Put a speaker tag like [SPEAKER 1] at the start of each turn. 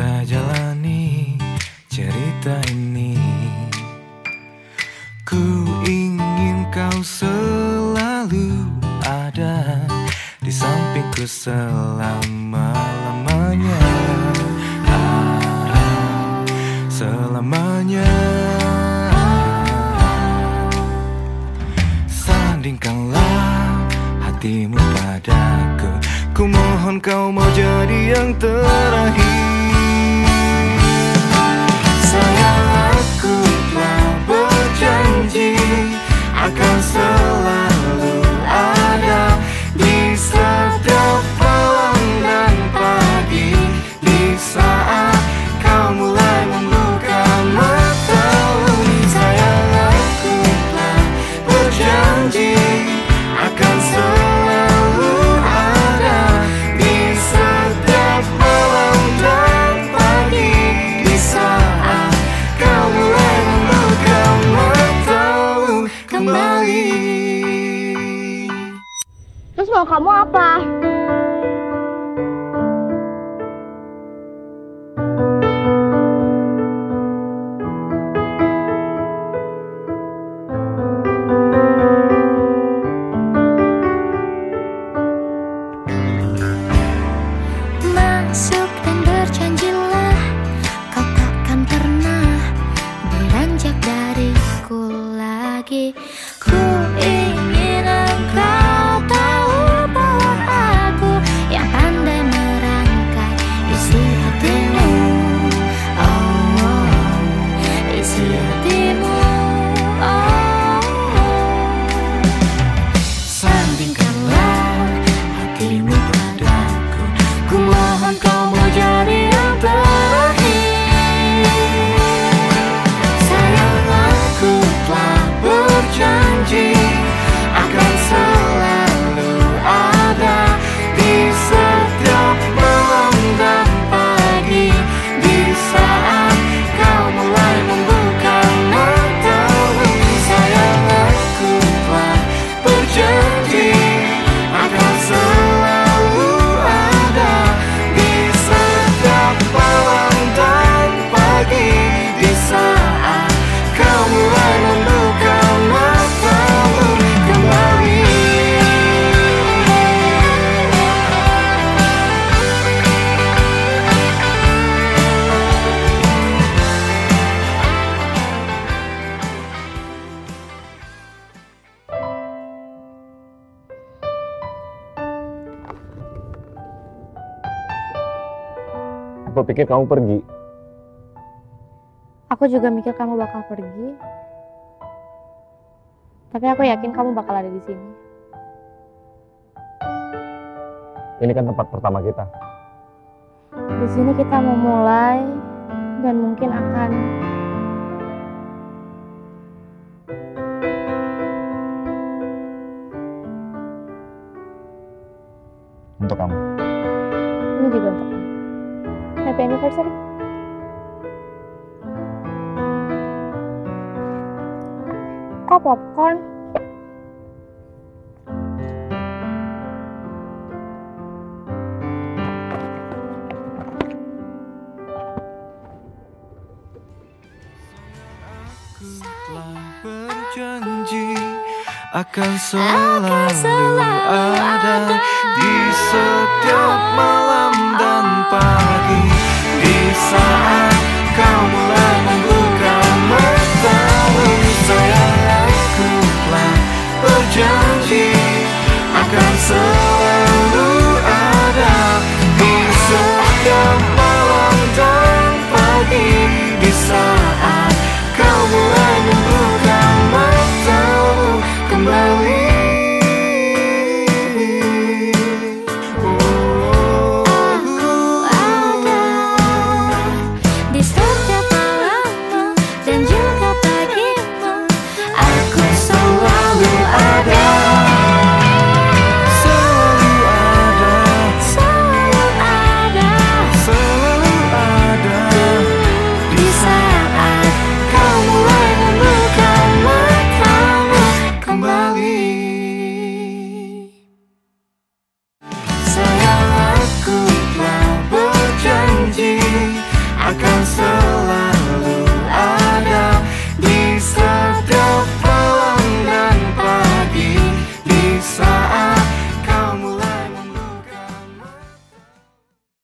[SPEAKER 1] kita jalani cerita ini. Ku ingin kau selalu ada di sampingku selama-lamanya. Selamanya. Sandingkanlah hatimu padaku. Ku mohon kau mau jadi yang terakhir
[SPEAKER 2] kamu apa?
[SPEAKER 3] Masuk dan berjanjilah Kau takkan pernah beranjak dariku lagi Ku ingin Aku
[SPEAKER 4] pikir kamu pergi.
[SPEAKER 2] Aku juga mikir kamu bakal pergi. Tapi aku yakin kamu bakal ada di sini.
[SPEAKER 4] Ini kan tempat pertama kita.
[SPEAKER 2] Di sini kita mau mulai dan mungkin akan Happy anniversary. Kok popcorn?
[SPEAKER 1] Akan selalu ada di setiap malam dan pagi. Di saat You.